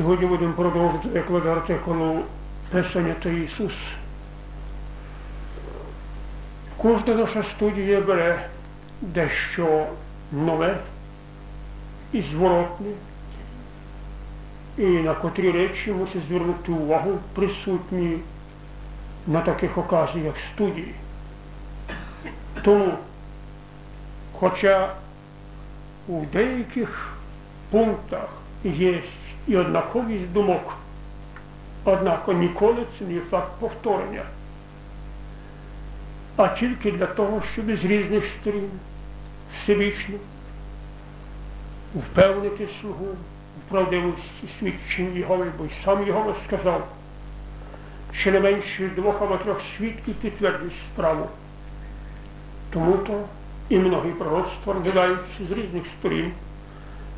Сьогодні будемо продовжувати викладати артикулу Писання та Ісус. Кожна наша студія бере дещо нове і зворотне, і на котрі речі мусить звернути увагу присутні на таких оказіях студії. Тому, хоча у деяких пунктах є однаковість думок, однак ніколи це не факт повторення, а тільки для того, щоб з різних сторін всебічно впевнити слугу в правдивості свідчень Єгови, бо й сам Єгова сказав, що не менше двох або трьох свідків підтвердять справу. Тому то і многі пророцтва розглядаються з різних сторін,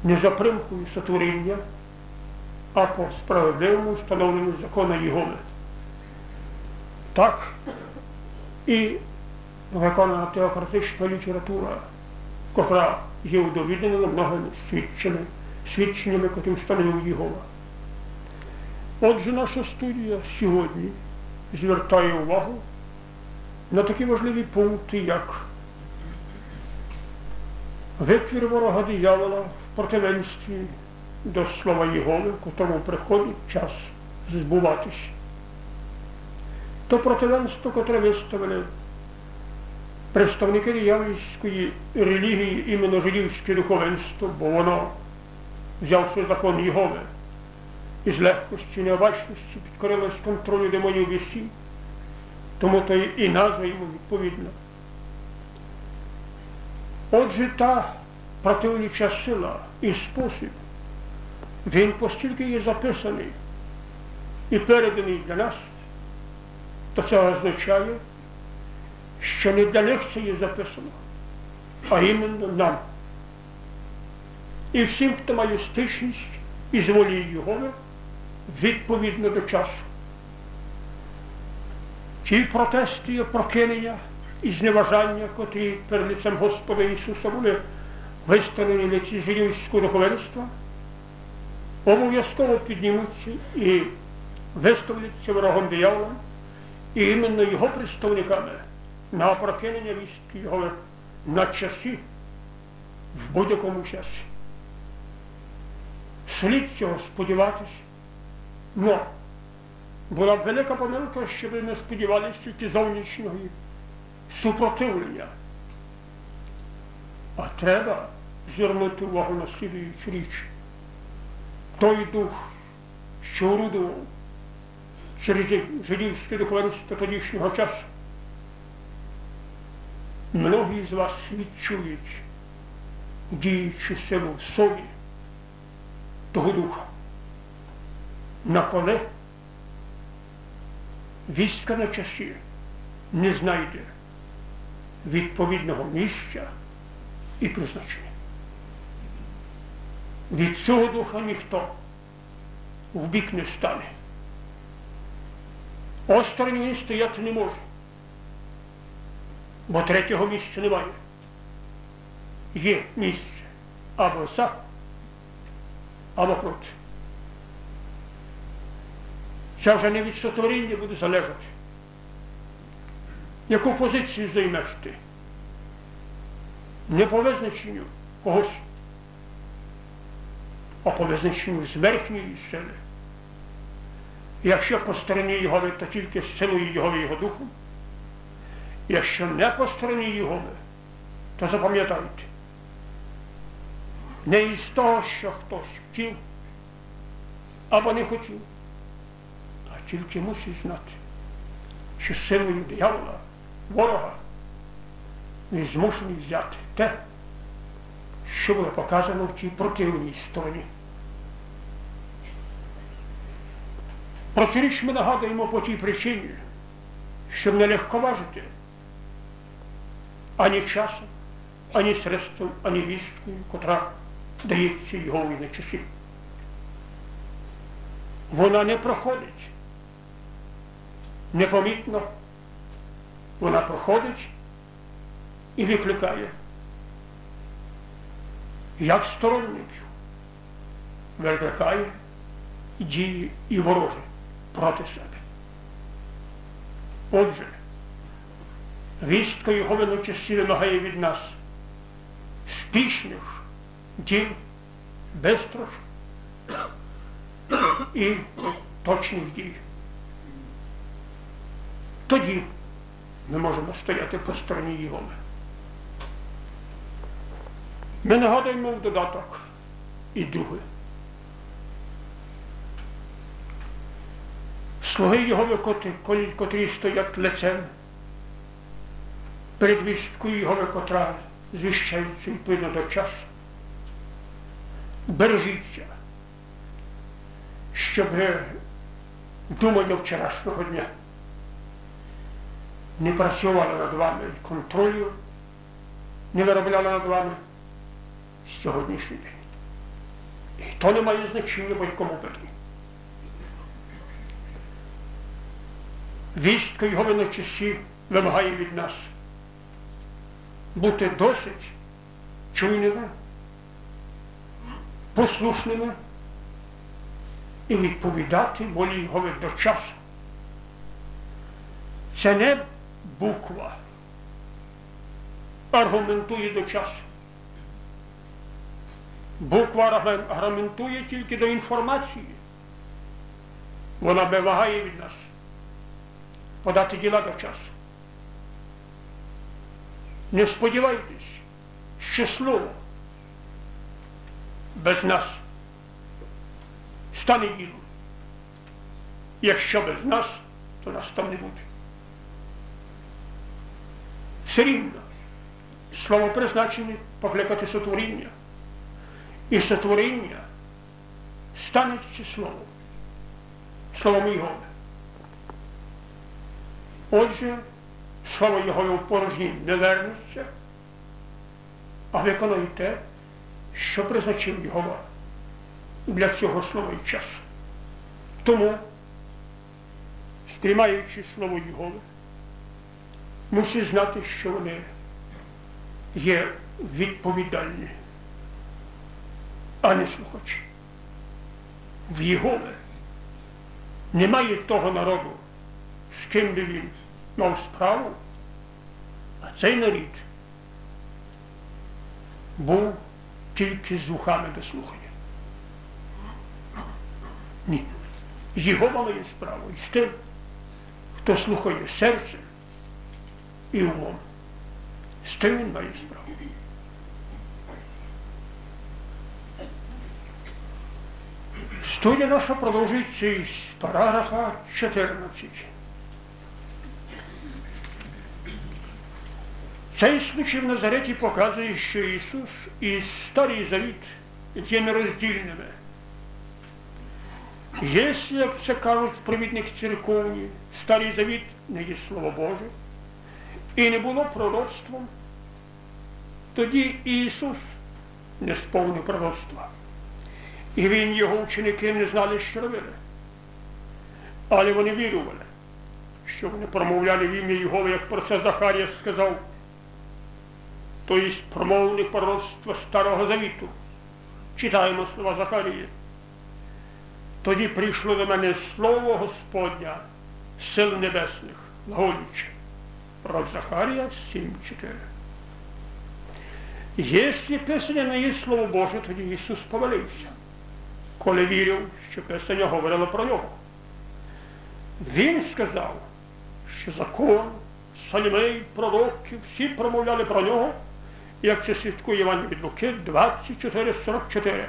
не за примкою сотворіння, а по справедливому встановленню закона Єгови. Так і виконана теократична література, котра є удовіднена многими свідченнями, свідченнями, котрим встановив Єгова. Отже, наша студія сьогодні звертає увагу на такі важливі пункти, як витвір ворога диявола в противенстві до слова Єгови, котрому приходить час збуватись. То противенство, котре виставили представники диявольської релігії, іменно жидівське духовенство, бо воно, взявши закон Єгови, із легкості, необачності підкорилось контролю демонів вісі, тому то і назва йому відповідна. Отже, та противніча сила і спосіб, він постільки є записаний і переданий для нас, то це означає, що не для них це є записано, а іменно нам. І всім, хто має стичність із волі Єгови, відповідно до часу. Ті протести і прокинення і зневажання, котрі перед лицем Господа Ісуса були виставлені лиці жидівського духовенства, обов'язково піднімуться і виставляться ворогом дияволом, і іменно його представниками на прокинення вістки його на часі, в будь-якому часі. Слід цього сподіватися. Но була б велика помилка, щоб не сподівалися тільки зовнішнього супротивлення. А треба звернути увагу на слідуючу річ. Той дух, що орудував через жидівське духовенство тодішнього часу. Многі з вас відчують діючу силу собі того духа. На коли вістка на часі не знайде відповідного місця і призначення. Від цього духа ніхто в бік не стане. Осторонь він стояти не може, бо третього місця немає. Є місце або за, або проти. Це вже не від сотворіння буде залежати. Яку позицію займеш ти? Не по визначенню когось, а по з верхньої сили. Якщо по стороні Єгови, то тільки з силою Єгови Його Духом. Якщо не по стороні Єгови, то запам'ятайте, не із того, що хтось хотів або не хотів, а тільки мусить знати, що силою диявола, ворога, він змушений взяти те, що було показано в тій противній стороні. Про цю річ ми нагадуємо по тій причині, щоб не легковажити ані часом, ані средством, ані вісткою, котра дається його на часі. Вона не проходить. Непомітно, вона проходить і викликає. Як сторонників, викликає дії і ворожі проти себе. Отже, вістка його виночасті вимагає від нас спішних дій, безтрош і точних дій. Тоді ми можемо стояти по стороні Єгови. Ми нагадуємо в додаток і друге. Слуги Єгови, котрі, стоять лицем перед вісткою Єгови, котра звіщається відповідно до часу. Бережіться, щоб думання вчорашнього дня не працювало над вами контролю, не виробляло над вами сьогоднішній день. І то не має значення будь-кому питанні. Вістка його виночисті вимагає від нас бути досить чуйними, послушними і відповідати волі його до часу. Це не буква аргументує до часу. Буква аргументує тільки до інформації. Вона вимагає від нас подати діла до часу. Не сподівайтесь, що слово без нас стане ділом. Якщо без нас, то нас там не буде. Все рівно слово призначене покликати сотворіння. І сотворіння станеться словом. Словом Його. Отже, слово Його в порожні не вернеться, а виконує те, що призначив Його для цього слова і часу. Тому, сприймаючи слово Його, мусить знати, що вони є відповідальні, а не слухачі. В Єгове немає того народу, з ким би він мав справу, а цей нарід був тільки з вухами до слухання. Ні. Єгова має справу і з тим, хто слухає серцем і умом. З тим він має справу. Студія наша продовжується із параграфа 14. Цей случай в Назареті показує, що Ісус і Старий Завіт є нероздільними. Якщо, як це кажуть провідники церковні, Старий Завіт не є Слово Боже і не було пророцтвом, тоді Ісус не сповнив пророцтва. І він, його ученики не знали, що робили. Але вони вірували, що вони промовляли в ім'я Його, як про це Захарія сказав, то є промовне пророцтво Старого Завіту. Читаємо слова Захарії. Тоді прийшло до мене слово Господня, сил небесних, глаголюче. Пророк Захарія 7.4. Якщо Писання не є Слово Боже, тоді Ісус повалився, коли вірив, що Писання говорило про нього. Він сказав, що закон, Солімей, пророки, всі промовляли про нього, як це свідкує Іван від Луки 24.44.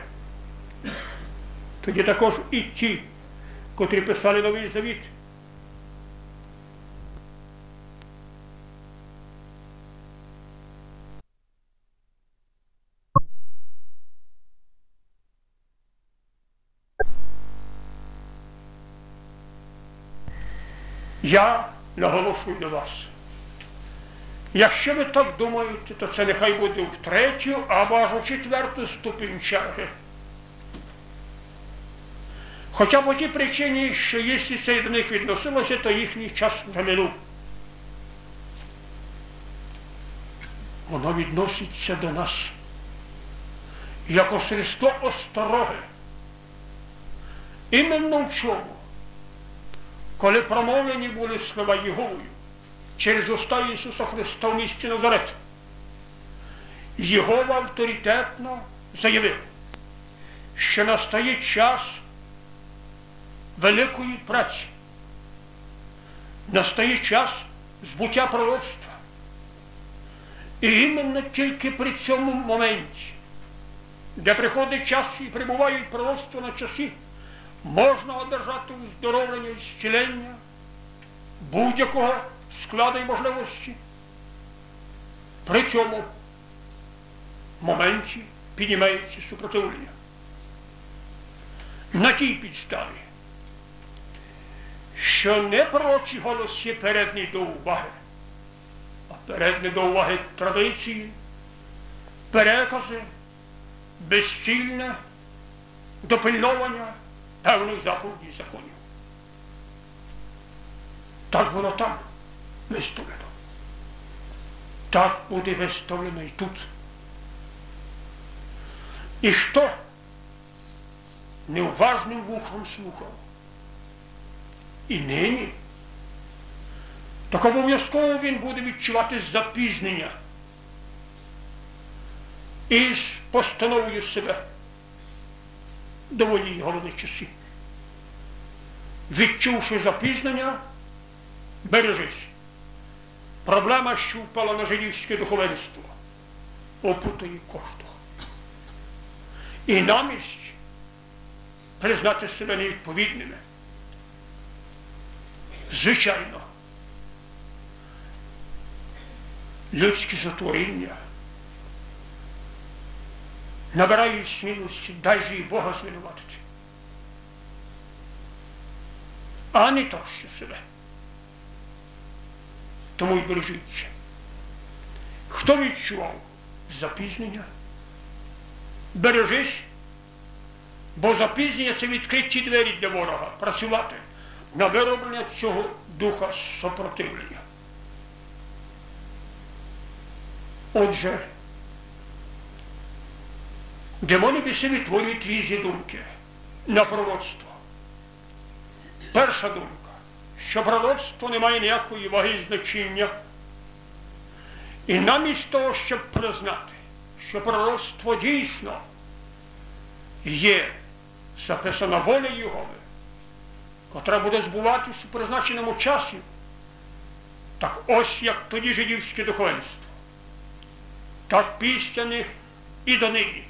Тоді також і ті, котрі писали Новий Завіт, Я наголошую до вас. Якщо ви так думаєте, то це нехай буде в третю або аж у четверту ступінь черги. Хоча по тій причині, що якщо це до них відносилося, то їхній час вже минув. Воно відноситься до нас як острівство остороги Іменно в чому? Коли промовлені були слова Єговою через уста Ісуса Христа в місті Назарет, Єгова авторитетно заявив, що настає час великої праці, настає час збуття пророцтва. І іменно тільки при цьому моменті, де приходить час і прибувають пророцтва на часи, можна одержати уздоровлення і зцілення будь-якого складу і можливості. При цьому моменті піднімається супротивлення. На тій підставі, що не пророчий голос є передній до уваги, а передній до уваги традиції, перекази, безцільне допильновання певних заповідей законів. Так було там виставлено. Так буде виставлено і тут. І хто неуважним вухом слухав? І нині, так обов'язково він буде відчувати запізнення із постановою себе доволі головних часів. Відчувши запізнення, бережись. Проблема, що впала на жидівське духовенство, опутає кожного. І намість признати себе невідповідними. Звичайно, людські затворіння набирають смілості, дай же і Бога звинуватити. А не то що себе. Тому й бережіться. Хто відчував запізнення? Бережись, бо запізнення це відкриті двері для ворога працювати на вироблення цього духа сопротивлення. Отже, демони біси відтворюють різні думки на пророцтво. Перша думка, що пророцтво не має ніякої ваги і значення. І намість того, щоб признати, що пророцтво дійсно є записана воля Єгови, котра буде збуватися у призначеному часі, так ось як тоді жидівське духовенство, так після них і до нині.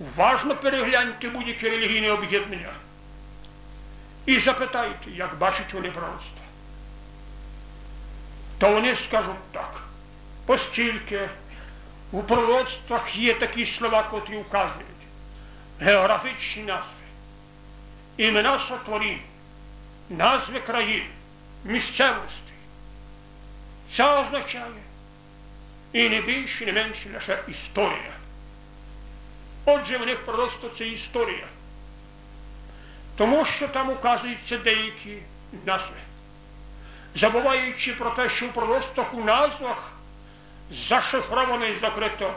Уважно перегляньте будь-яке релігійне об'єднання і запитайте, як бачать вони пророцтво. То вони скажуть так, постільки у пророцтвах є такі слова, котрі вказують, географічні назви, імена сотворінь, назви країн, місцевостей. Це означає і не більше, не менше лише історія. Отже, в них просто це історія. Тому що там указуються деякі назви, забуваючи про те, що в пророцтвах у назвах зашифровано і закрито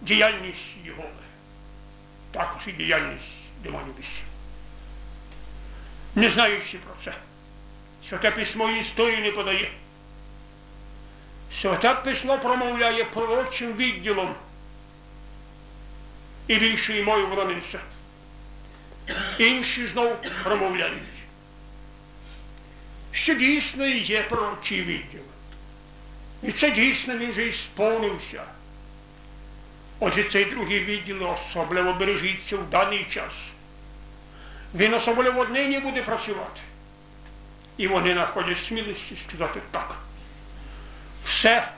діяльність Єгови, також і діяльність демонів бісів. Не знаючи про це, святе письмо історії не подає. Святе письмо промовляє пророчим відділом і більшою мою воно. Інші знов промовляють, що дійсно є пророчий відділ. І це дійсно він вже і сповнився. Отже, цей другий відділ особливо бережіться в даний час. Він особливо однині буде працювати. І вони знаходять смілості сказати так. Все,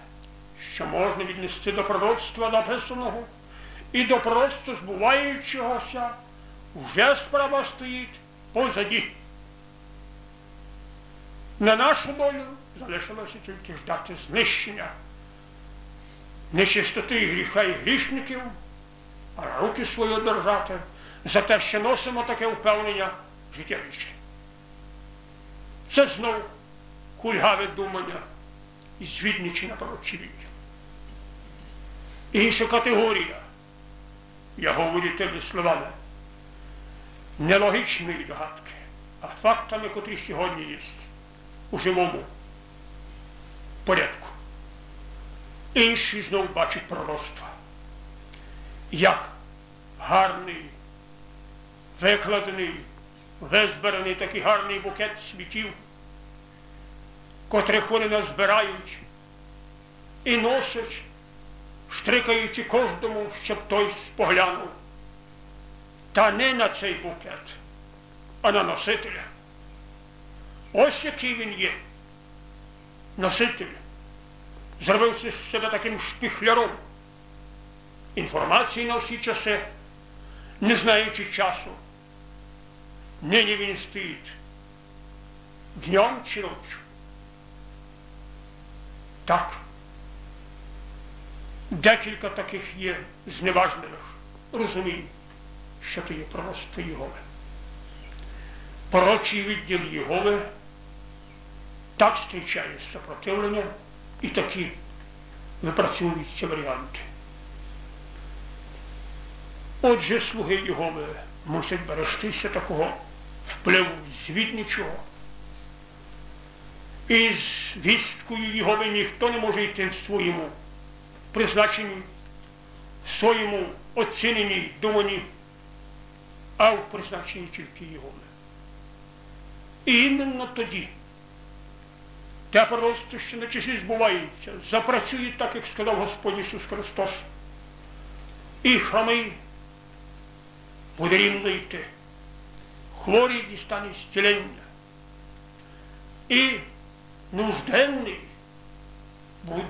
що можна віднести до пророцтва написаного і до пророцтва збуваючогося, вже справа стоїть позаді. На нашу долю залишилося тільки ждати знищення нечистоти і гріха і грішників, а руки свої держати за те, що носимо таке впевнення життя вічне. Це знов кульгаве думання і на пророчі Інша категорія, я говорю тими словами, не логічної догадки, а фактами, котрі сьогодні є у живому порядку. Інші знову бачать пророцтва, як гарний, викладений, визбираний такий гарний букет світів, котрих вони назбирають і носять, штрикаючи кожному, щоб той споглянув. Та не на цей букет, а на носителя. Ось який він є. Носитель. Зробився з себе таким шпіхляром. Інформації на всі часи, не знаючи часу. Нині він стоїть днем чи ночі. Так. Декілька таких є зневажливих розумінь, що то є пророцтво Єгови. Пророчий відділ Єгови так зустрічає сопротивлення і такі випрацьовуються варіанти. Отже, слуги Єгови мусять берегтися такого впливу звідничого. І з вісткою Єгови ніхто не може йти в своєму призначенні, своєму оціненні, думанні, а в призначенні тільки Єгови. І іменно тоді те пророцтво, що на часі збувається, запрацює так, як сказав Господь Ісус Христос. І храми буде рівно йти. Хворий дістане зцілення. І нужденний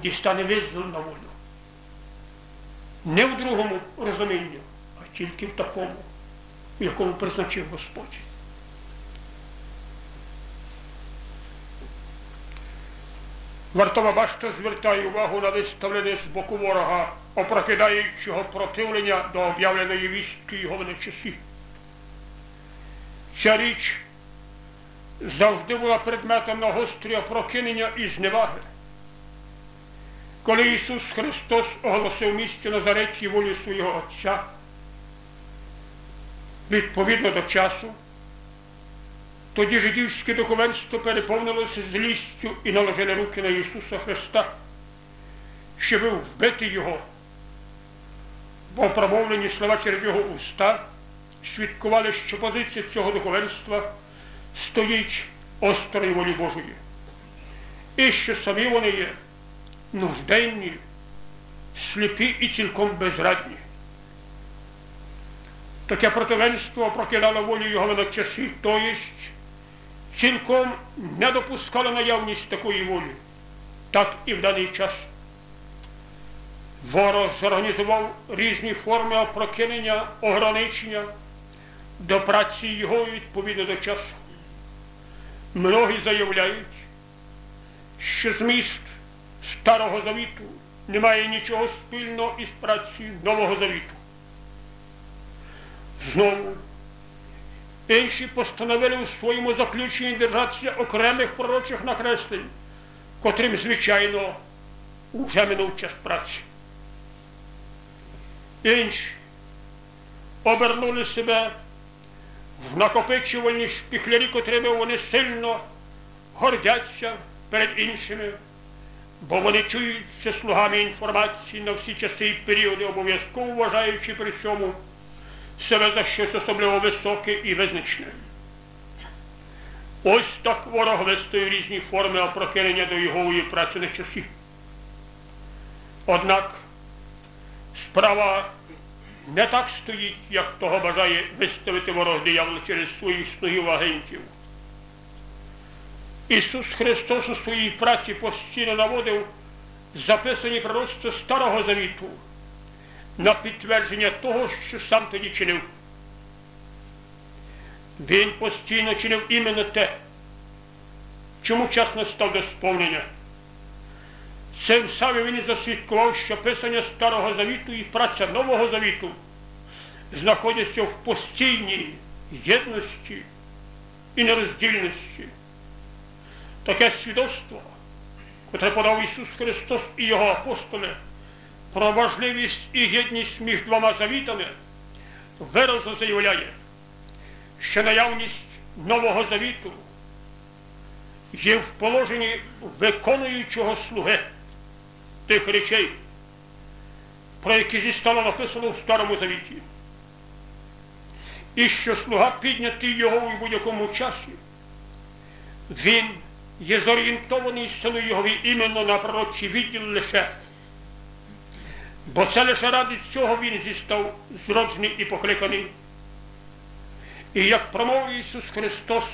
дістане визвол на волю. Не в другому розумінні, а тільки в такому, якому призначив Господь. Вартова башта звертає увагу на виставлене з боку ворога, опрокидаючого противлення до об'явленої вістки його часі. Ця річ завжди була предметом нагострія прокинення і зневаги. Коли Ісус Христос оголосив місті Назареті волю свого Отця, відповідно до часу, тоді жидівське духовенство переповнилося злістю і наложили руки на Ісуса Христа, щоб вбити Його, бо промовлені слова через Його уста свідкували, що позиція цього духовенства стоїть осторонь волі Божої. І що самі вони є нужденні, сліпі і цілком безрадні. Таке противенство прокидало волю його на часи, то єсть цілком не допускало наявність такої волі. Так і в даний час. Ворог зорганізував різні форми опрокинення, ограничення до праці його відповідно до часу. Многі заявляють, що зміст Старого Завіту не має нічого спільного із працею Нового Завіту. Знову інші постановили у своєму заключенні держатися окремих пророчих накреслень, котрим, звичайно, уже минув час праці. Інші обернули себе в накопичувальні шпіхлярі, котрими вони сильно гордяться перед іншими, бо вони чуються слугами інформації на всі часи і періоди, обов'язково вважаючи при цьому себе за щось особливо високе і визначне. Ось так ворог вистоює різні форми опрокинення до його праці на часі. Однак справа не так стоїть, як того бажає виставити ворог диявол через своїх слугів агентів. Ісус Христос у своїй праці постійно наводив записані пророцтва Старого Завіту на підтвердження того, що сам тоді чинив. Він постійно чинив іменно те, чому час настав до сповнення. Цим саме він і засвідкував, що писання Старого Завіту і праця Нового Завіту знаходяться в постійній єдності і нероздільності. Таке свідоцтво, котре подав Ісус Христос і Його апостоли про важливість і єдність між двома завітами, виразно заявляє, що наявність Нового Завіту є в положенні виконуючого слуги тих речей, про які зістало написано в Старому Завіті. І що слуга піднятий його у будь-якому часі, він є зорієнтований сину Йогові іменно на пророчий відділ лише. Бо це лише ради цього він зістав зроджений і покликаний. І як промовив Ісус Христос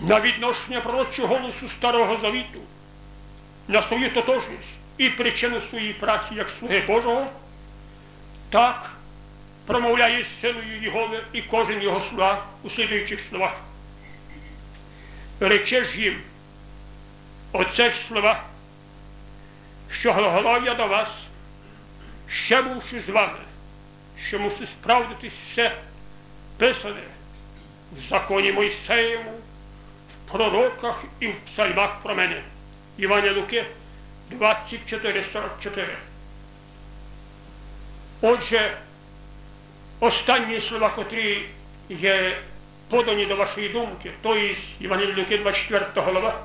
на відношення пророчого голосу Старого Завіту, на свою тотожність і причину своєї праці як слуги Божого, так промовляє з силою Єгови і кожен його слуга у слідуючих словах. Рече ж їм, оце ж слова, що глаголав я до вас, ще бувши з вами, що мусить справдитись все писане в законі Мойсеєву, в пророках і в псальмах про мене. Іваня Луки 24,44. Отже, останні слова, котрі є подані до вашої думки, то є Євангелії Луки 24 глава,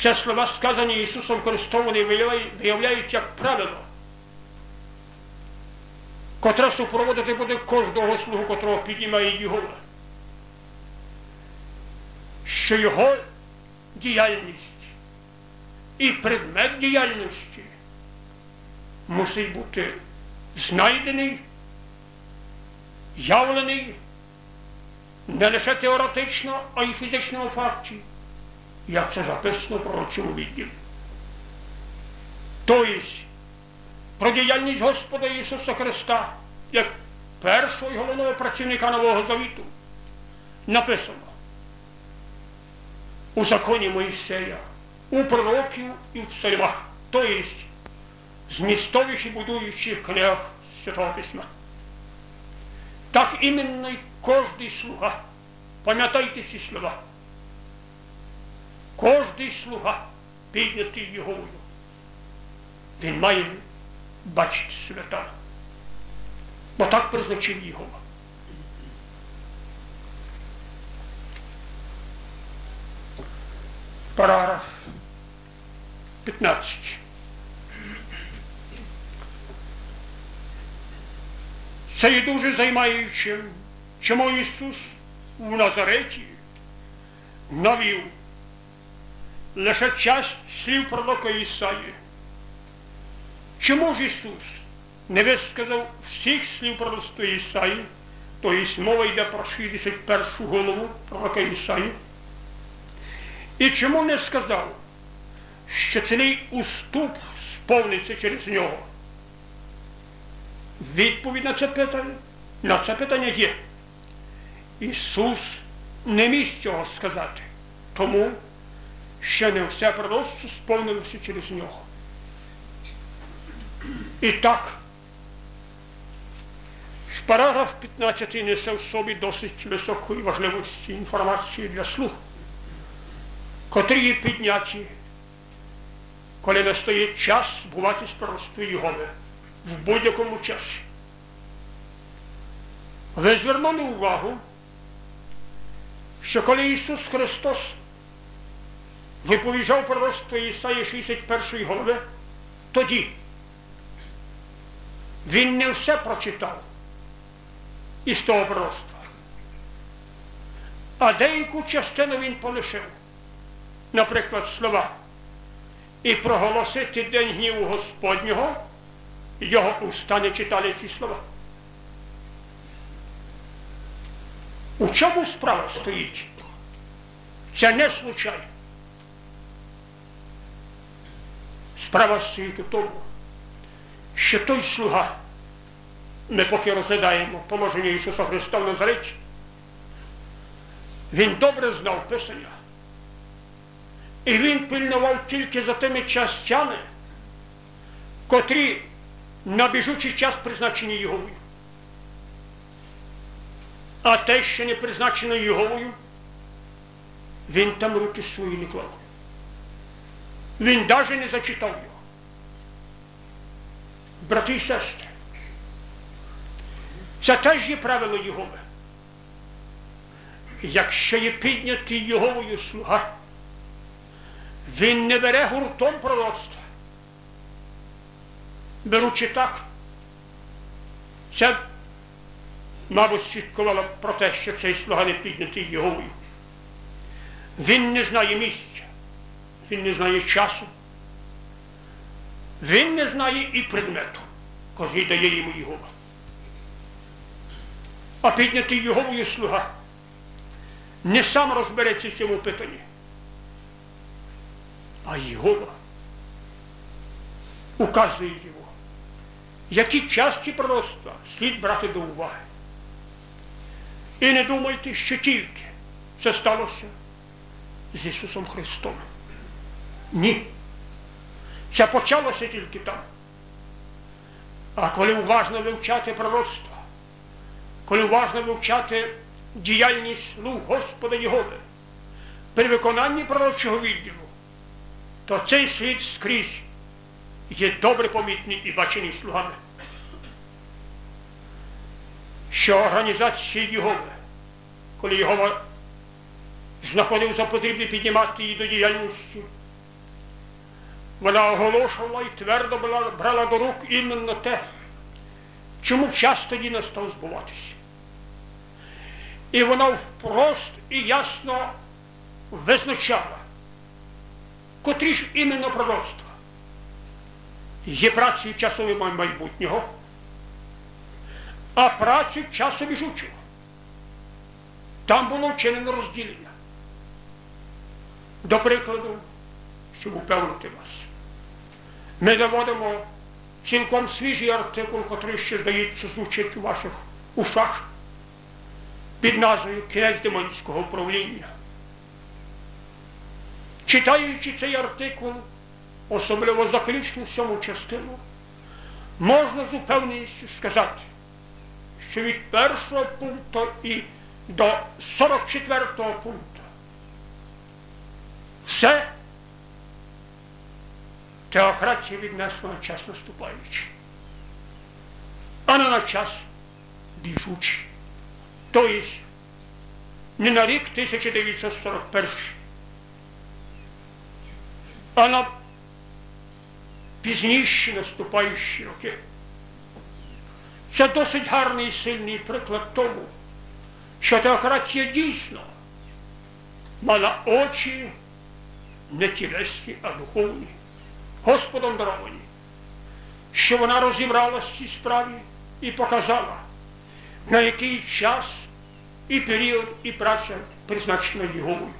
це слова, сказані Ісусом Христом, вони виявляють як правило, котре супроводити буде кожного слугу, котрого піднімає Єгова. Що його діяльність і предмет діяльності мусить бути знайдений, явлений не лише теоретично, а й в фізичному факті, як це записано в пророчому відділі. Тобто про діяльність Господа Ісуса Христа як першого і головного працівника Нового Завіту написано у законі Моїсея, у пророків і в псальмах, тобто змістових і будуючих книгах Святого Письма. Так іменно й кожний слуга, пам'ятайте ці слова, кожний слуга піднятий Єговою, він має бачити свята. Бо так призначив Єгова. Параграф 15. Це є дуже займаючим, чому Ісус в Назареті навів лише часть слів пророка Ісаї. Чому ж Ісус не висказав всіх слів пророцтва Ісаї, тобто мова йде про 61 голову пророка Ісаї? І чому не сказав, що цілий уступ сповниться через нього? Відповідь на це питання на це питання є. Ісус не міг цього сказати, тому що не все пророцтво сповнилося через нього. І так, параграф 15 несе в собі досить високої важливості інформації для слух, котрі є підняті, коли настає час бувати з Єгови в будь-якому часі. Ви звернули увагу, що коли Ісус Христос виповіжав пророцтво Ісаї 61 голови, тоді він не все прочитав із того пророцтва, а деяку частину він полишив, наприклад, слова, і проголосити день гніву Господнього, його уста не читали ці слова. У чому справа стоїть? Це не случайно. Справа стоїть у тому, що той слуга, ми поки розглядаємо положення Ісуса Христа в Назареті, він добре знав Писання. І він пильнував тільки за тими частями, котрі на біжучий час призначені Єговою. А те, що не призначено Єговою, він там руки свої не клав. Він навіть не зачитав. Брати і сестри, це теж є правило Єгови. якщо є піднятий Йоговою слуга, він не бере гуртом пророцтва. Беручи так, це, мабуть, свідкувало про те, що цей слуга не піднятий Йоговою. Він не знає місця, він не знає часу, він не знає і предмету, котрий дає йому Єгова. А піднятий Єговою слуга не сам розбереться в цьому питанні, а Єгова указує його, які часті пророцтва слід брати до уваги. І не думайте, що тільки це сталося з Ісусом Христом. Ні. Це почалося тільки там. А коли уважно вивчати пророцтва, коли уважно вивчати діяльність слуг Господа Єгови при виконанні пророчого відділу, то цей світ скрізь є добре помітний і бачений слугами. Що організація Єгови, коли Єгова знаходив за потрібне піднімати її до діяльності, вона оголошувала і твердо брала до рук іменно те, чому час тоді не став збуватися. І вона впрост і ясно визначала, котрі ж іменно пророцтва є працею часові майбутнього, а працю часу біжучого. Там було вчинено розділення. До прикладу, щоб упевнити вас, ми доводимо цілком свіжий артикул, який ще, здається, звучить у ваших ушах під назвою Князь Демонського управління. Читаючи цей артикул, особливо заключну сьому частину, можна з упевненістю сказати, що від першого пункту і до 44-го пункту все теократія віднесла на час наступаючий, а не на час біжучий. Тобто не на рік 1941, а на пізніші наступаючі роки. Це досить гарний і сильний приклад тому, що теократія дійсно мала очі не тілесні, а духовні, Господом даровані, що вона розібралась в цій справі і показала, на який час і період, і праця призначена Єговою.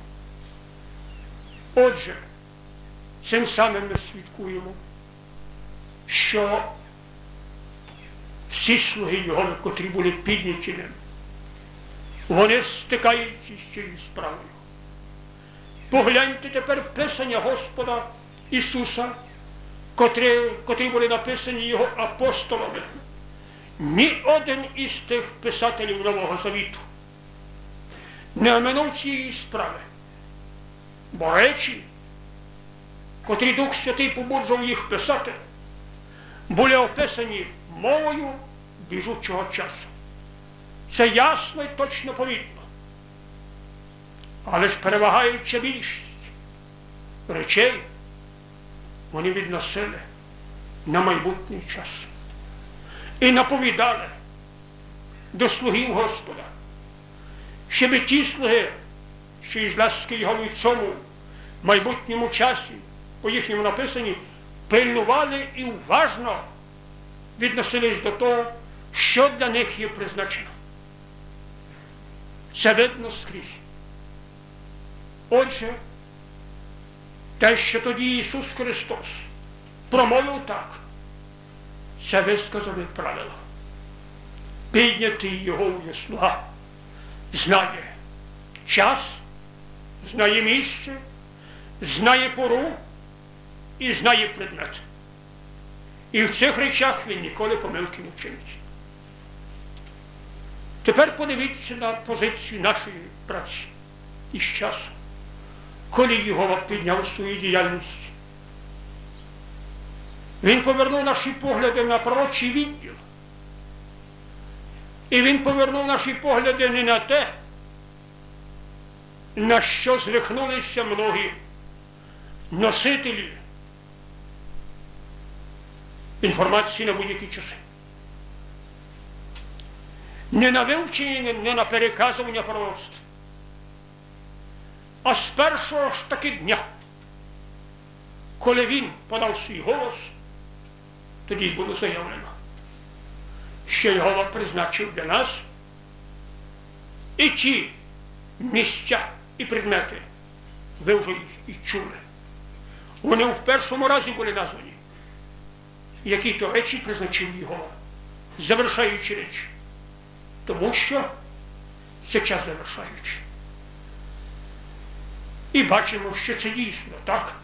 Отже, цим самим ми свідкуємо, що всі слуги Єгови, котрі були підняті ним, вони стикаються з цією справою. Погляньте тепер писання Господа Ісуса, котрі, котрі були написані Його апостолами. Ні один із тих писателів Нового Завіту не оминув цієї справи, бо речі, котрі Дух Святий побуджував їх писати, були описані мовою біжучого часу. Це ясно і точно помітно. Але ж перевагаюча більшість речей, вони відносили на майбутній час і наповідали до слугів Господа, щоб ті слуги, що із ласки його в цьому майбутньому часі, по їхньому написанні, пильнували і уважно відносились до того, що для них є призначено. Це видно скрізь. Отже, те, що тоді Ісус Христос промовив так, це висказане правило. Піднятий його слуга знає час, знає місце, знає пору і знає предмет. І в цих речах він ніколи помилки не вчинить. Тепер подивіться на позицію нашої праці із часу, коли його підняв свою діяльність. Він повернув наші погляди на пророчий відділ. І він повернув наші погляди не на те, на що звихнулися многі носителі інформації на будь-які часи. Не на вивчення, не на переказування пророцтв, а з першого ж таки дня, коли він подав свій голос, тоді було заявлено, що його призначив для нас і ті місця і предмети, ви вже їх і чули. Вони в першому разі були названі, які то речі призначив його, завершаючи речі. Тому що це час завершаючий. І бачимо, що це дійсно так.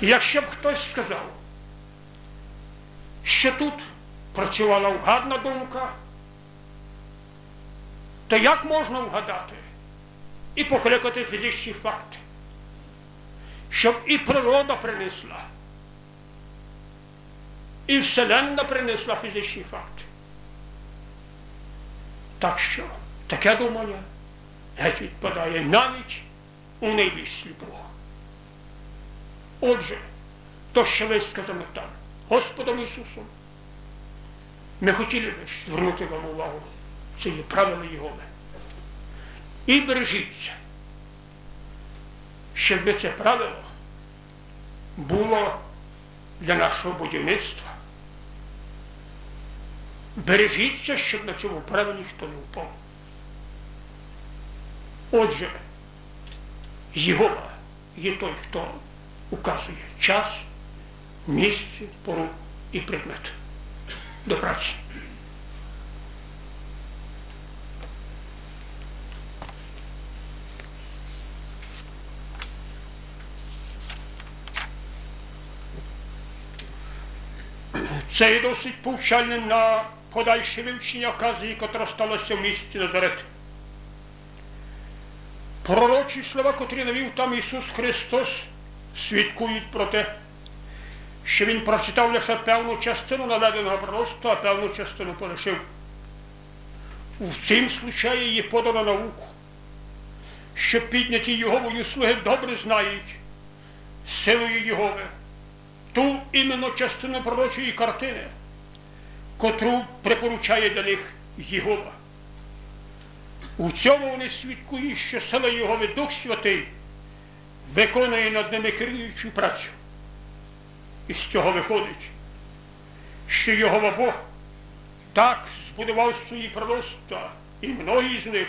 Якщо б хтось сказав, що тут працювала вгадна думка, то як можна вгадати і покликати фізичні факти, щоб і природа принесла, і Вселенна принесла фізичні факти? Так що таке думання геть відпадає навіть у найбільш сліпого. Отже, то, що висказано там, Господом Ісусом, ми хотіли б звернути вам увагу. Це є правила Єгови. І бережіться, щоб це правило було для нашого будівництва. Бережіться, щоб на цьому правилі ніхто не впав. Отже, Єгова є той, хто указує час, місце, пору і предмет до праці. Це є досить повчальним на подальше вивчення оказії, котра сталася в місті Назарет. Пророчі слова, котрі навів там Ісус Христос, свідкують про те, що Він прочитав лише певну частину наведеного пророцтва, а певну частину полишив. В цім случаї є подано науку, що підняті Йоговою слуги добре знають силою Єгови ту іменно частину пророчої картини, котру припоручає для них Єгова. У цьому вони свідкують, що сила Єгови Дух Святий виконує над ними керуючу працю. І з цього виходить, що Єгова Бог так збудував свої пророцтва і многі з них,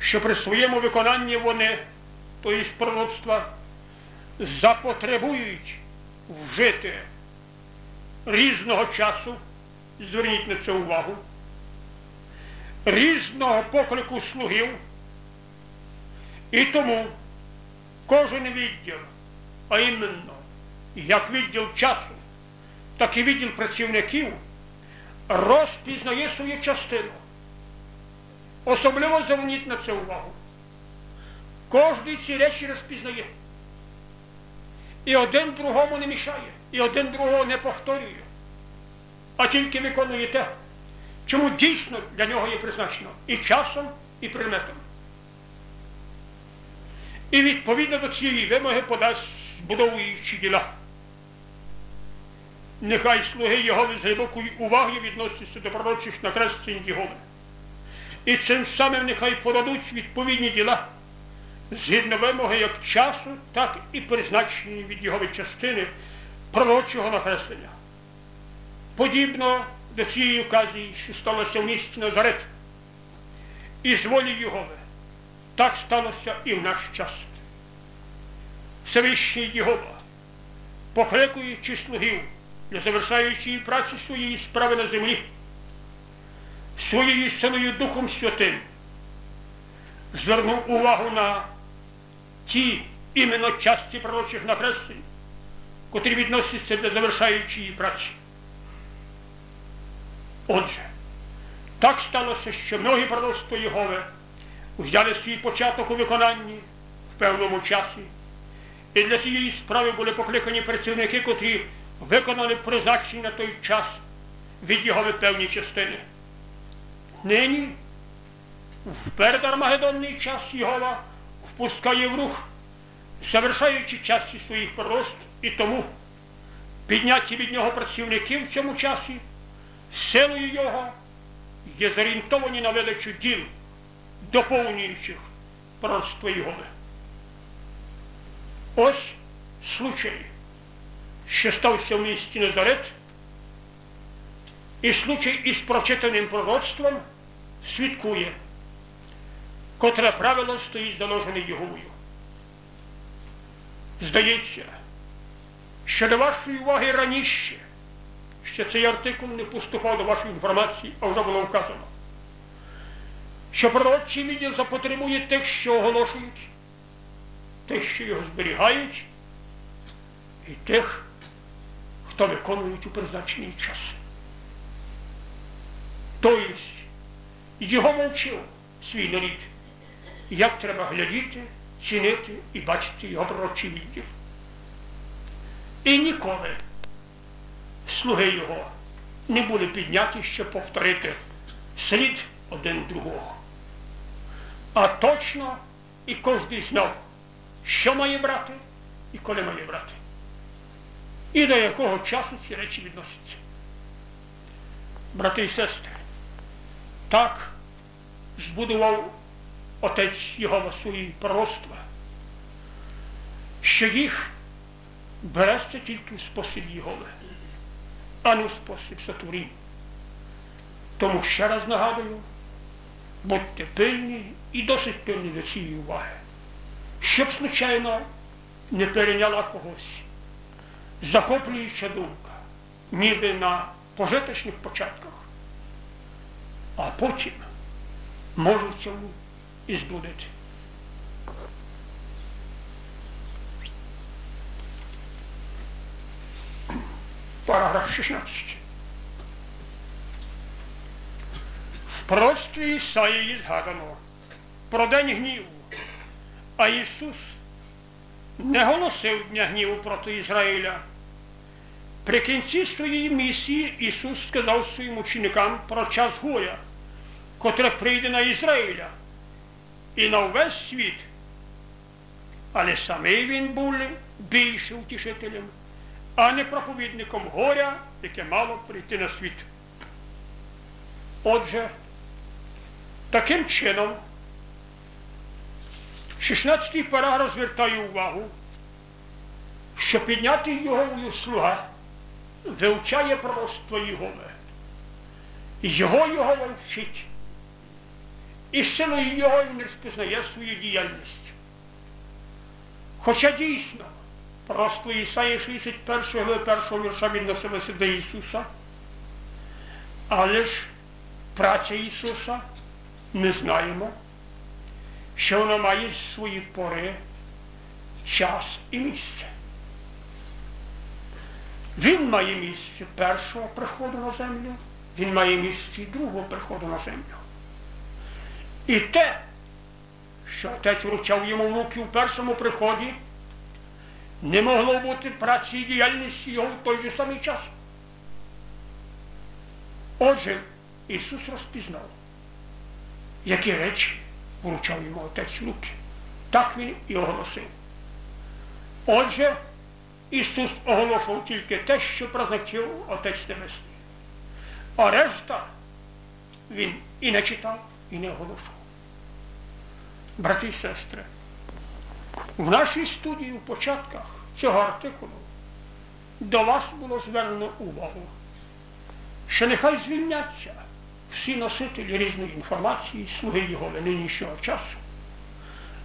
що при своєму виконанні вони, то із пророцтва, запотребують вжити різного часу, зверніть на це увагу, різного поклику слугів. І тому кожен відділ, а іменно як відділ часу, так і відділ працівників розпізнає свою частину. Особливо зверніть на це увагу. Кожний ці речі розпізнає. І один другому не мішає, і один другого не повторює, а тільки виконує те, чому дійсно для нього є призначено і часом, і предметом. І відповідно до цієї вимоги подасть збудовуючі діла. Нехай слуги Єгови з глибокою увагою відносяться до пророчих накреслень Єгови. І цим самим нехай подадуть відповідні діла згідно вимоги як часу, так і призначені від його частини пророчого накреслення. Подібно цієї оказії, що сталося в місті Назарет, і з волі Єгови, так сталося і в наш час. Всевищий Єгова, покликуючи слугів для завершаючої праці своєї справи на землі, своєю силою Духом Святим, звернув увагу на ті іменно часті пророчих накреслень, котрі відносяться до завершаючої праці. Отже, так сталося, що многі пророцтва Єгови взяли свій початок у виконанні в певному часі. І для цієї справи були покликані працівники, котрі виконали призначення на той час від Єгови певні частини. Нині В передармагедонний час Єгова впускає в рух, завершаючи часті своїх пророст, і тому підняті від нього працівники в цьому часі силою його є зорієнтовані на видачу діл, доповнюючих пророцтво Єгови. Ось случай, що стався в місті Назарет, і случай із прочитаним пророцтвом свідкує, котре правило стоїть заложене Єговою. Здається, що до вашої уваги раніше, що цей артикул не поступав до вашої інформації, а вже було вказано, що пророчий відділ запотребує тих, що оголошують, тих, що його зберігають, і тих, хто виконують у призначений час. Тобто його мовчив свій нарід, як треба глядіти, цінити і бачити його пророчий відділ. І ніколи слуги його не були підняті, щоб повторити слід один другого. А точно і кожен знав, що має брати і коли має брати. І до якого часу ці речі відносяться. Брати і сестри, так збудував отець його свої пророцтва, що їх береться тільки в спосіб Єгови, а не в спосіб сотворіння. Тому ще раз нагадую, будьте пильні і досить пильні до цієї уваги, щоб, случайно, не перейняла когось захоплююча думка, ніби на пожиточних початках, а потім може в цьому і збудити. Параграф 16. В пророцтві Ісаїї згадано про день гніву, а Ісус не голосив дня гніву проти Ізраїля. При кінці своєї місії Ісус сказав своїм ученикам про час горя, котре прийде на Ізраїля і на увесь світ. Але самий він був більше утішителем, а не проповідником горя, яке мало прийти на світ. Отже, таким чином, 16-й параграф звертає увагу, що піднятий Йоговою слуга вивчає пророцтво Єгове. Його Йогова вчить. І силою його він розпізнає свою діяльність. Хоча дійсно пророцтво Ісаї 61 глави першого вірша відносилося до Ісуса, але ж праця Ісуса ми знаємо, що вона має свої пори, час і місце. Він має місце першого приходу на землю, він має місце другого приходу на землю. І те, що отець вручав йому внуки у першому приході, не могло бути праці і діяльності його в той же самий час. Отже, Ісус розпізнав, які речі вручав йому отець Луки. Так він і оголосив. Отже, Ісус оголошував тільки те, що призначив Отець Небесний. А решта він і не читав, і не оголошував. Брати і сестри, в нашій студії у початках цього артикулу до вас було звернено увагу, що нехай звільняться всі носителі різної інформації, слуги його нинішнього часу,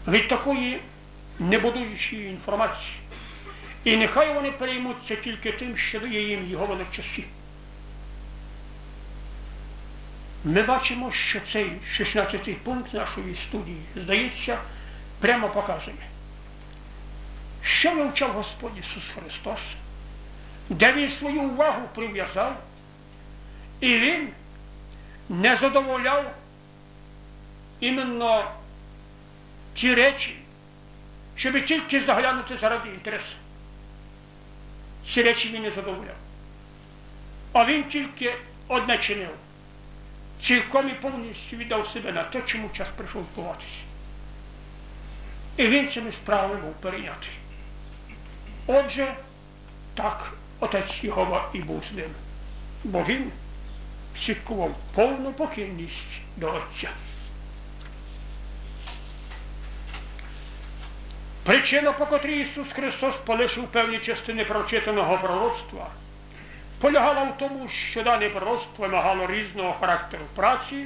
від такої небудуючої інформації. І нехай вони переймуться тільки тим, що дає їм його на часі. Ми бачимо, що цей 16-й пункт нашої студії, здається, прямо показує, що вивчав Господь Ісус Христос, де Він свою увагу прив'язав, і Він не задоволяв іменно ті речі, щоб тільки заглянути заради інтересу. Ці речі він не задоволяв. А він тільки одне чинив. цілком і повністю віддав себе на те, чому час прийшов збуватися. І він цими справами був перейнятий. Отже, так отець Єгова і був з ним, бо він свідкував повну покірність до Отця. Причина, по котрій Ісус Христос полишив певні частини прочитаного пророцтва, полягала в тому, що дане пророцтво вимагало різного характеру праці,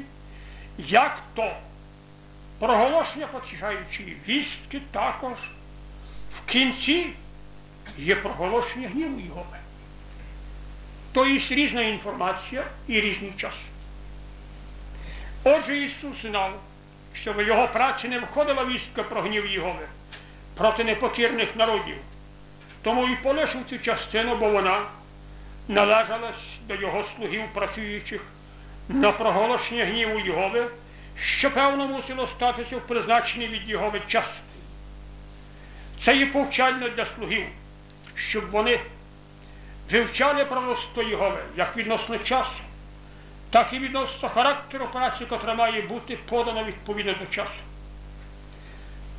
як то проголошення потішаючої вістки також в кінці є проголошення гніву. То є різна інформація і різний час. Отже, Ісус знав, що в його праці не входила вістка про гнів Єгови проти непокірних народів. Тому і полишив цю частину, бо вона належала до його слугів працюючих на проголошення гніву Єгови, що, певно, мусило статися в призначенні від Єгови час. Це є повчально для слугів, щоб вони вивчали пророцтво Єгови як відносно часу, так і відносно характеру праці, котра має бути подана відповідно до часу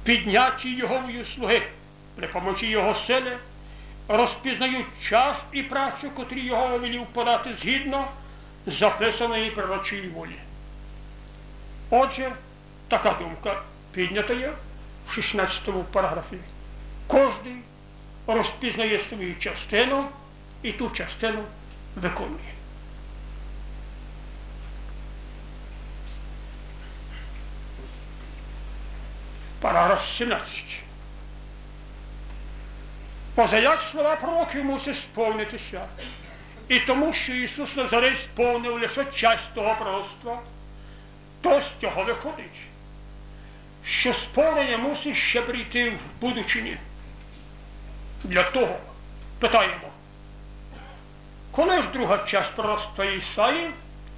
підняті Йоговою слуги при помочі його сили, розпізнають час і працю, котрі його велів подати згідно записаної пророчої волі. Отже, така думка піднята є в 16 параграфі. Кожний розпізнає свою частину і ту частину виконує. Параграф 17. Позаяк слова пророків мусить сповнитися. І тому, що Ісус Назарей сповнив лише часть того пророцтва, то з цього виходить, що сповнення мусить ще прийти в будучині. Для того питаємо, коли ж друга часть пророцтва Ісаї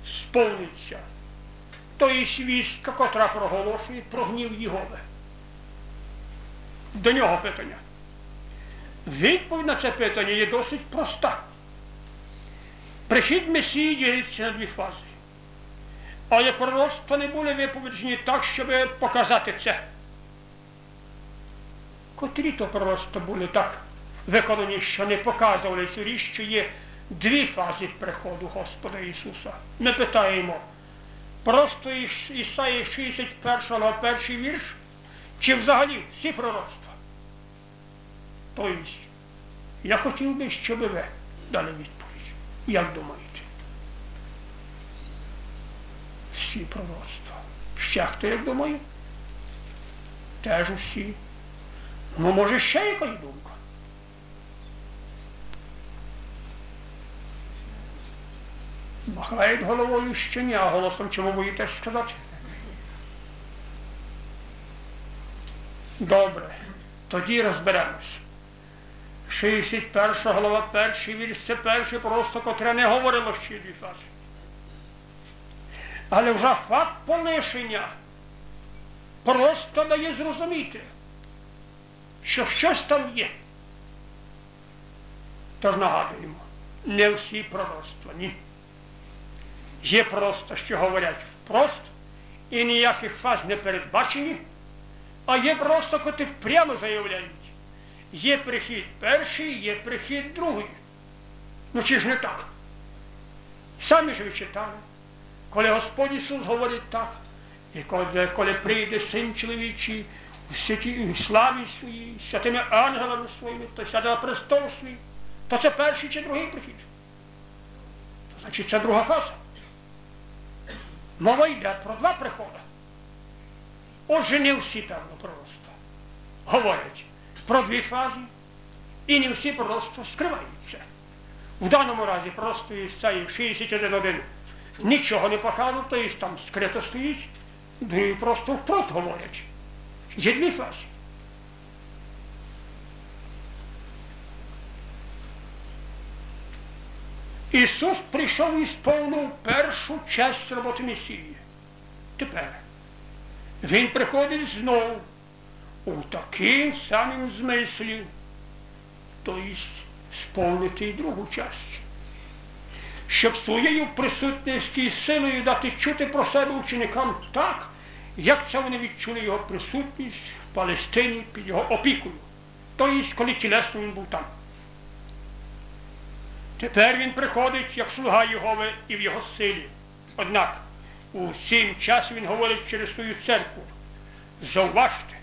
сповниться, то і свістка, котра проголошує про гнів Єгови до нього питання. Відповідь на це питання є досить проста. Прихід Месії ділиться на дві фази. Але пророцтва не були виповіджені так, щоб показати це. Котрі то пророцтва були так виконані, що не показували цю річ, що є дві фази приходу Господа Ісуса. Ми питаємо, просто Ісаї 61 на перший вірш, чи взагалі всі пророцтва? Тобто, я хотів би, щоб ви дали відповідь. Як думаєте? Всі пророцтва. Ще хто як думає? Теж усі. Ну, може, ще якась думка? Махають головою що ні, а голосом чому боїтесь сказати? Добре, тоді розберемось. 61 голова, перший вірш, це перший просто, котре не говорило ще фази. Але вже факт полишення просто дає зрозуміти, що щось там є. Тож нагадуємо, не всі пророцтва, ні. Є просто, що говорять впрост, і ніяких фаз не передбачені, а є просто, котрі прямо заявляють. Є прихід перший, є прихід другий. Ну чи ж не так? Самі ж ви читали, коли Господь Ісус говорить так, і коли, коли прийде син чоловічий в святі славі своїй, святими ангелами своїми, то сяде на престол свій, то це перший чи другий прихід. То значить це друга фаза. Мова йде про два приходи. Отже, не всі певно пророцтва говорять про дві фази, і не всі просто скриваються. В даному разі просто із цієї 61.1 нічого не показано, то і там скрито стоїть, і просто впрост говорять. Є дві фази. Ісус прийшов і сповнив першу часть роботи Месії. Тепер Він приходить знову у таким самим змислі, то тобто сповнити і другу часть. щоб своєю присутністю і силою дати чути про себе ученикам так, як це вони відчули його присутність в Палестині під його опікою, тобто, коли тілесно він був там. Тепер він приходить як слуга Єгови і в його силі. Однак у цім часі він говорить через свою церкву. Зауважте,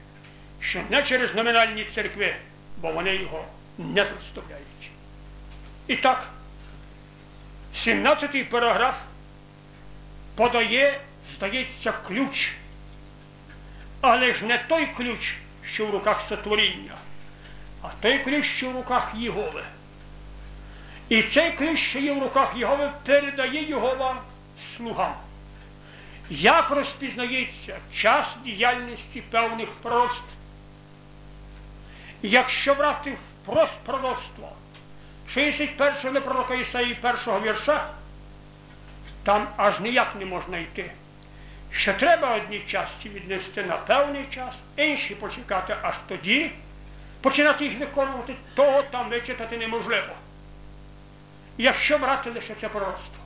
що не через номінальні церкви, бо вони його не представляють. І так, 17-й параграф подає, здається, ключ. Але ж не той ключ, що в руках сотворіння, а той ключ, що в руках Єгови. І цей ключ, що є в руках Єгови, передає Єгова слугам. Як розпізнається час діяльності певних пророцтв? Якщо брати впрост пророцтво 61 го пророка Ісаї першого вірша, там аж ніяк не можна йти. Що треба одні часті віднести на певний час, інші почекати аж тоді, починати їх виконувати, того там вичитати неможливо. Якщо брати лише це пророцтво.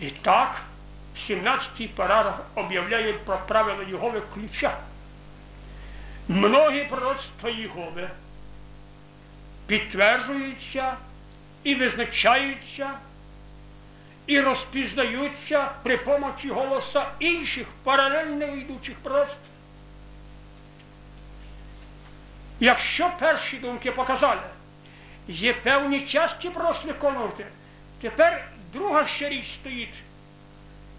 І так, 17-й параграф об'являє про правила Єгови ключа. Многі пророцтва Єгови підтверджуються і визначаються, і розпізнаються при помочі голоса інших паралельно йдучих пророцтв. Якщо перші думки показали, є певні часті просто виконувати, тепер друга ще річ стоїть.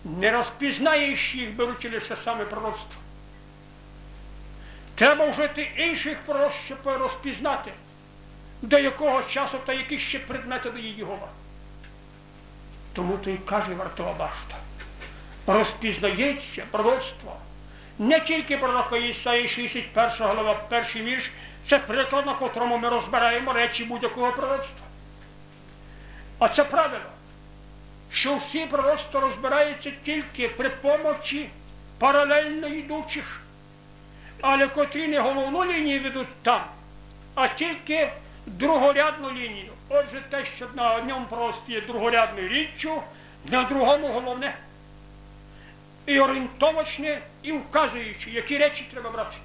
Не розпізнаєш їх, беручи лише саме пророцтво. Треба вжити інших пророцтв, щоб розпізнати, до якого часу та які ще предмети дає Єгова. Тому то й каже вартова башта. Розпізнається пророцтво. Не тільки пророка Ісаї 61 глава, перший вірш, це приклад, на котрому ми розбираємо речі будь-якого пророцтва. А це правило, що всі пророцтва розбираються тільки при помочі паралельно йдучих, але котрі не головну лінію ведуть там, а тільки другорядну лінію. Отже, те, що на одному пророцтві є другорядною річчю, на другому головне. І орієнтовочне, і вказуючи, які речі треба брати.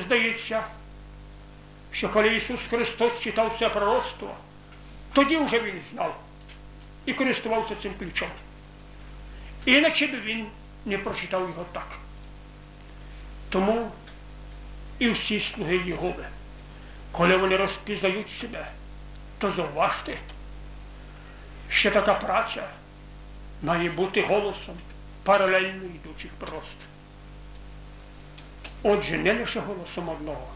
Здається, що коли Ісус Христос читав це пророцтво, тоді вже Він знав і користувався цим ключом. Іначе б він не прочитав його так. Тому і всі слуги Єгови, коли вони розпізнають себе, то зауважте, що така праця має бути голосом паралельно йдучих пророцтв. Отже, не лише голосом одного,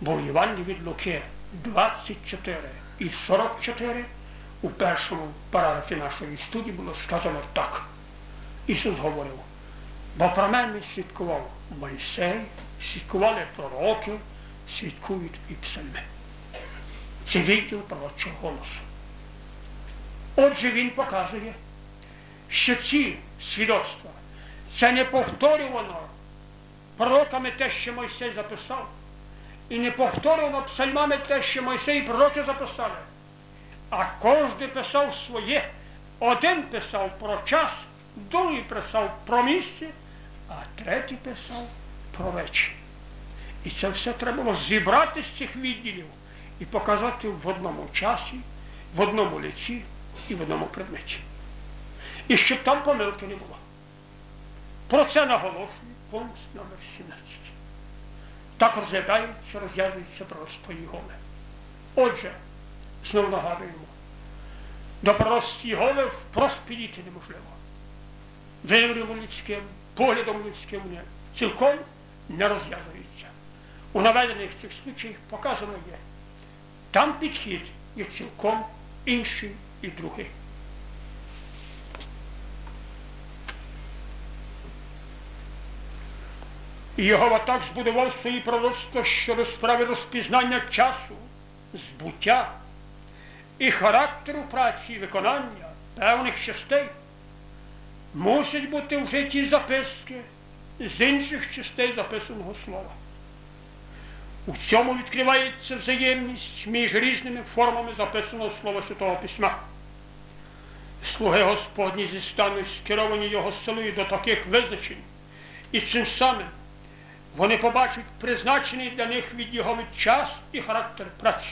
бо в Івані від Луки 24 і 44 у першому параграфі нашої студії було сказано так. Ісус говорив, бо про мене свідкував Мойсей, свідкували пророки, свідкують і псальми. Це відділ пророчого голосу. Отже, він показує, що ці свідоцтва це не повторювано пророками те, що Мойсей записав, і не повторювано псальмами те, що Мойсей і пророки записали. А кожен писав своє. Один писав про час, другий писав про місце, а третій писав про речі. І це все треба було зібрати з цих відділів і показати в одному часі, в одному ліці і в одному предметі. І щоб там помилки не було. Про це наголошує пункт номер 17. Так розглядається, розв'язується просто Єгови. Отже, знову нагадуємо, до пророцтв Єгови впрост підійти неможливо. Виміром людським, поглядом людським цілком не розв'язується. У наведених цих случаях показано є. Там підхід є цілком інший і другий. І Єгова так збудував свої пророцтва щодо справи розпізнання часу, збуття і характеру праці і виконання певних частей. Мусять бути вже ті записки з інших частей записаного слова. У цьому відкривається взаємність між різними формами записаного Слова Святого Письма. Слуги Господні зі стану скеровані його силою до таких визначень. І цим самим вони побачать призначений для них від його час і характер праці.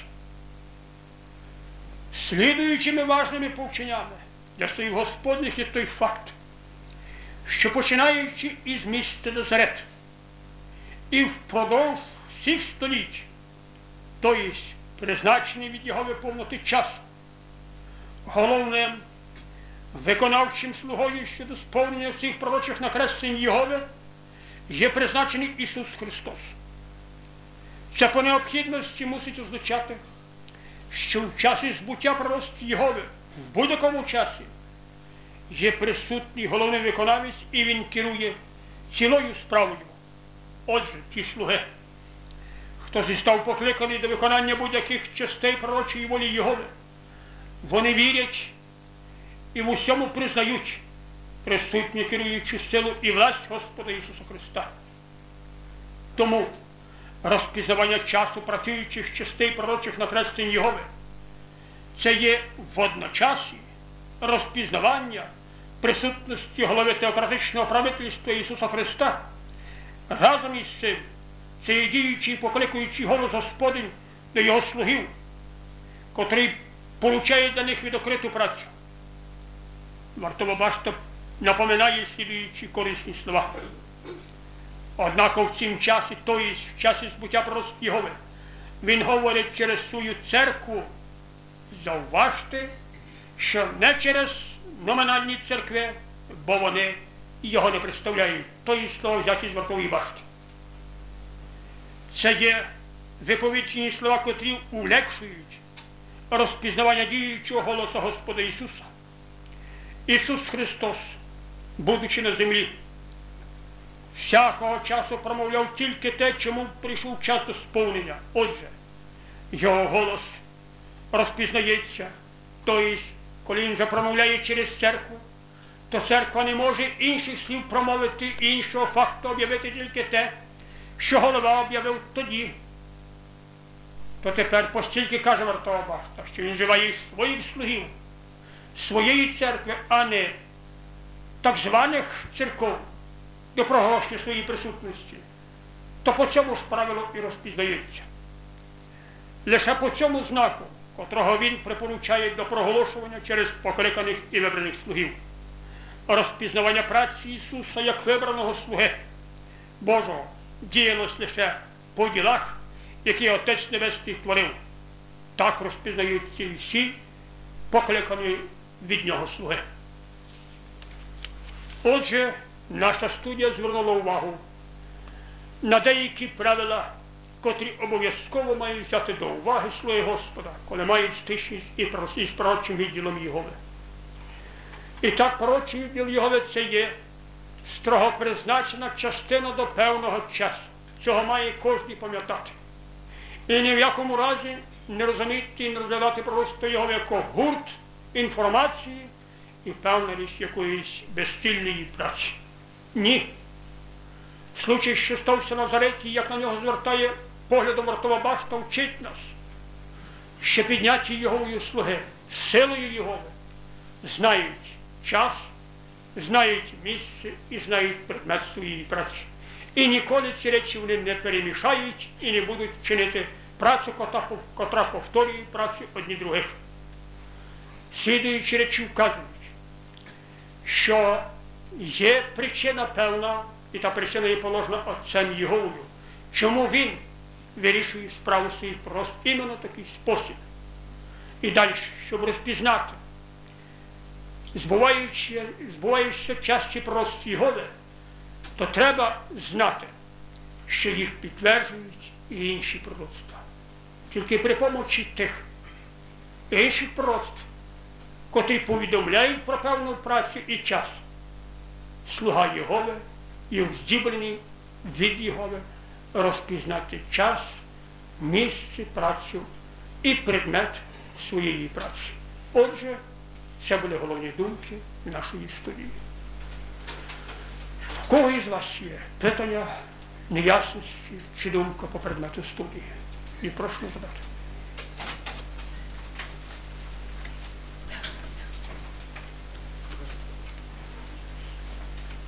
Слідуючими важними повченнями для своїх Господніх є той факт, що починаючи із місця Назарет і впродовж всіх століть, то є призначений від його повноти часу, головним виконавчим слугою щодо сповнення всіх пророчих накреслень Єгови є призначений Ісус Христос. Це по необхідності мусить означати, що в часі збуття пророцтв Єгови в будь-якому часі є присутній головний виконавець і він керує цілою справою. Отже, ті слуги, хто зістав покликаний до виконання будь-яких частей пророчої волі Єгови, вони вірять і в усьому признають присутню керуючу силу і власть Господа Ісуса Христа. Тому розпізнавання часу працюючих частей пророчих накреслень Єгови це є водночасі розпізнавання присутності голови теократичного правительства Ісуса Христа. Разом із цим це є діючий покликаючий голос Господень до Його слугів, котрий получає для них відокриту працю. Вартова башта напоминає слідуючі корисні слова. Однак в цім часі, то є в часі збуття пророцтв Єгови, він говорить через свою церкву, зауважте, що не через номінальні церкви, бо вони його не представляють. То є слово взяті з вартової башти. Це є виповідні слова, котрі улегшують розпізнавання діючого голосу Господа Ісуса. Ісус Христос, будучи на землі, всякого часу промовляв тільки те, чому прийшов час до сповнення. Отже, його голос розпізнається, тобто, коли він вже промовляє через церкву, то церква не може інших слів промовити, іншого факту об'явити тільки те, що голова об'явив тоді. То тепер постільки каже вартова башта, що він живає своїх слугів, своєї церкви, а не так званих церков до проголошення своєї присутності, то по цьому ж правилу і розпізнається. Лише по цьому знаку, котрого він припоручає до проголошування через покликаних і вибраних слугів, розпізнавання праці Ісуса як вибраного слуги Божого діялось лише по ділах, які Отець Небесний творив. Так розпізнаються і всі покликані від нього слуги. Отже, наша студія звернула увагу на деякі правила, котрі обов'язково мають взяти до уваги слуги Господа, коли мають стичність із пророчим відділом Єгови. І так пророчий відділ Єгови це є строго призначена частина до певного часу. Цього має кожен пам'ятати. І ні в якому разі не розуміти і не розглядати пророцтво його як гурт інформації і певна якоїсь безцільної праці. Ні. Случай, що стався на Зареті, як на нього звертає поглядом вартова башта, вчить нас, що підняті Його слуги силою Його знають час, знають місце і знають предмет своєї праці. І ніколи ці речі вони не перемішають і не будуть чинити працю, котра повторює працю одні других. Слідуючі речі вказують, що є причина певна, і та причина є положена Отцем Єговою, чому він вирішує справу своїх просто іменно такий спосіб. І далі, щоб розпізнати, збуваючи, часті пророцтв Єгови, то треба знати, що їх підтверджують і інші пророцтва. Тільки при помочі тих інших пророцтв, котрі повідомляють про певну працю і час, слуга Єгови і здібраний від Єгови розпізнати час, місце працю і предмет своєї праці. Отже, це були головні думки нашої студії. У кого із вас є питання неясності чи думка по предмету студії. І прошу задати.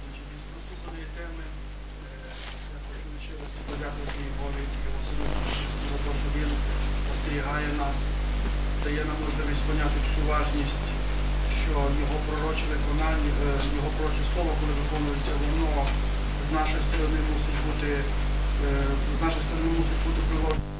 Значить, із наступної теми е, я хочу ще раз подякувати Богові і його сину за те, що він спостерігає нас, дає нам можливість поняти всю важність, що його пророче виконання, е, його пророче слово, коли виконується, воно з нашої сторони мусить бути, е, з нашої сторони мусить бути приложено.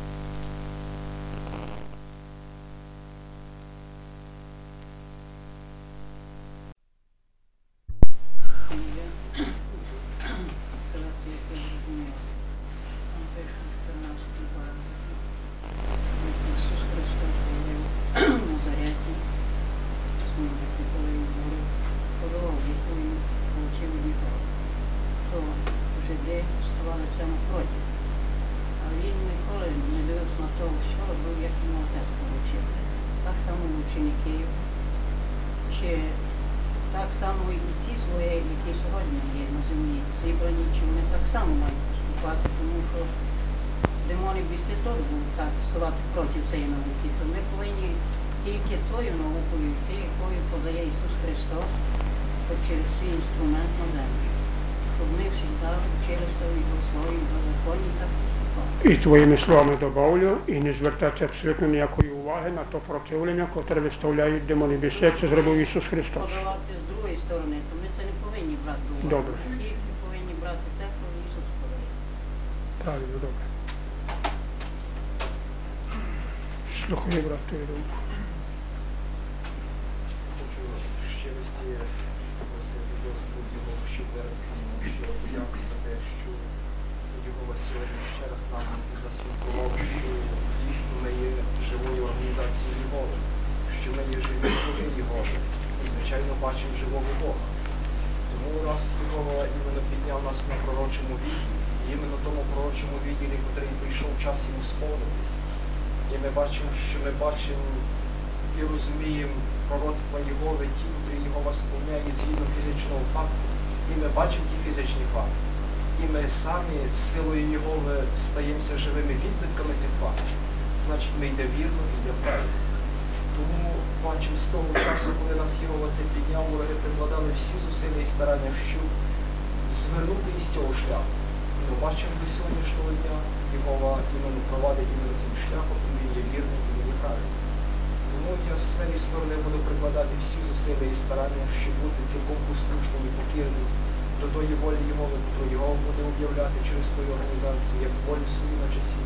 І твоїми словами добавлю, і не звертати абсолютно ніякої уваги на то противлення, котре виставляють демони як це зробив Ісус Христос. Подавати з другої сторони, то ми це не повинні брати до уваги. Добре. Тільки повинні брати це, коли Ісус подає. Правильно, добре. Слухаю, брат, твою думку. Хочу щирості просити Господу Його, щоб зараз що подякую за те, що його сьогодні ще раз нам засвідкував, що дійсно ми є живою організацією Єгови, що ми є живі слуги Єгови і, звичайно, бачимо живого Бога. Тому раз Єгова підняв нас на пророчому відділі, і іменно тому пророчому відділі, котрий прийшов час йому сповнитись. І ми бачимо, що ми бачимо і розуміємо пророцтва Єгови, ті, котрі Єгова сповняє згідно фізичного факту. І ми бачимо ті фізичні факти. І ми самі силою Єгови стаємося живими відбитками цих фактів. Значить, ми йде вірно, йде правильно. Тому бачимо з того часу, коли нас Єгова це підняв, вороги прикладали всі зусилля і старання, щоб звернути із цього шляху. Ми бачимо до сьогоднішнього дня Єгова іменно провадить іменно цим шляхом, і він є вірним, і він правильним. Тому я з своєї сторони буду прикладати всі зусилля і старання, щоб бути цілком послушним і покірним до тої волі Його, до його буде об'являти через твою організацію, як волю свою на часі,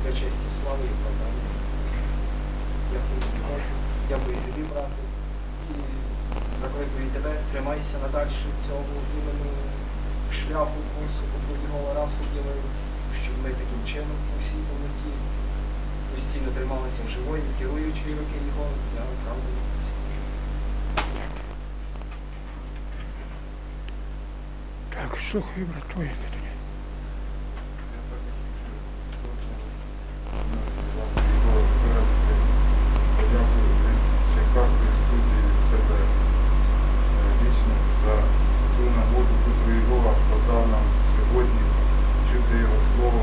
для честі, слави і оправдання. Дякую Богу, дякую тобі, брате, і закликаю тебе, тримайся надалі цього іменно шляху курсу, який разу ділив, щоб ми таким чином у всій повноті постійно трималися живої, керуючи руки його для оправдання. Так, слухай, брат, твоє питання. Я так хочу виразити подяку від Черкаської студії від себе е, лічно за ту нагоду, яку Єгова подав нам сьогодні, чути його слово,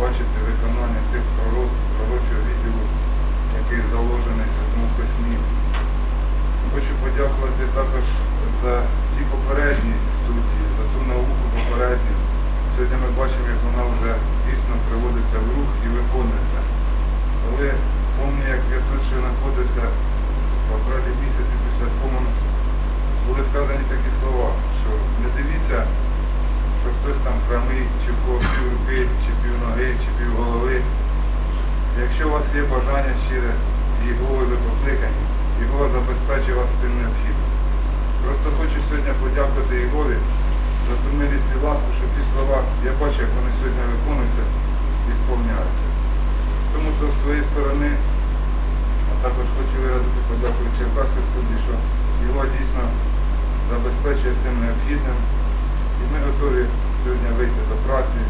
бачити виконання тих пророк, пророчого відділу, який заложений в Святому Письмі. Хочу подякувати також за ті попередні студії, за ту науку попередню. Сьогодні ми бачимо, як вона вже дійсно приводиться в рух і виконується. Але пам'ятаю, як я тут ще знаходився в апрелі місяці після спомону, були сказані такі слова, що не дивіться, що хтось там прямий, чи пів руки, чи пів ноги, чи пів голови. Якщо у вас є бажання щире, його ви покликані, його забезпечить вас цим необхідним. Просто хочу сьогодні подякувати Єгові за ту милість і ласку, що ці слова, я бачу, як вони сьогодні виконуються і сповняються. Тому то з своєї сторони, а також хочу виразити подяку Черкаській студії, що його дійсно забезпечує цим необхідним. І ми готові сьогодні вийти до праці,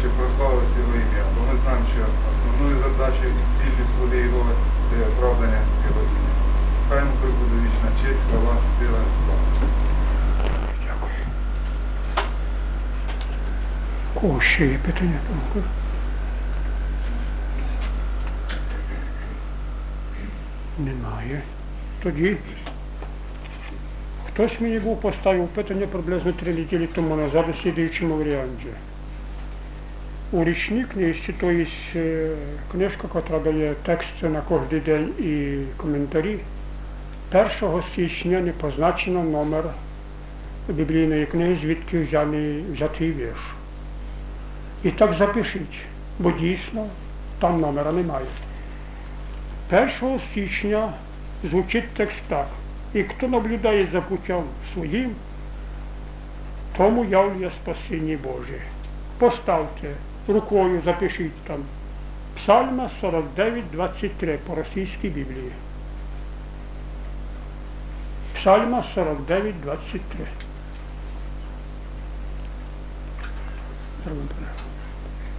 щоб прославити його ім'я. Бо ми знаємо, що основною задачею і ціллю слуги Єгови це оправдання його ім'я. Хай йому буде вічна честь, слава, сила, слава. Дякую. Кого ще є питання? Немає. Тоді хтось мені був поставив питання приблизно три неділі тому назад у слідуючому варіанті. У річній книжці, то є е, книжка, яка дає тексти на кожен день і коментарі. 1 січня не позначено номер біблійної книги, звідки взятий вірш. І так запишіть, бо дійсно там номера немає. 1 січня звучить текст так. І хто наблюдає за путем своїм, тому явлює спасіння Боже. Поставте рукою, запишіть там Псальма 49, 23 по російській Біблії. Псальма 49, 23. Зробимо порядок.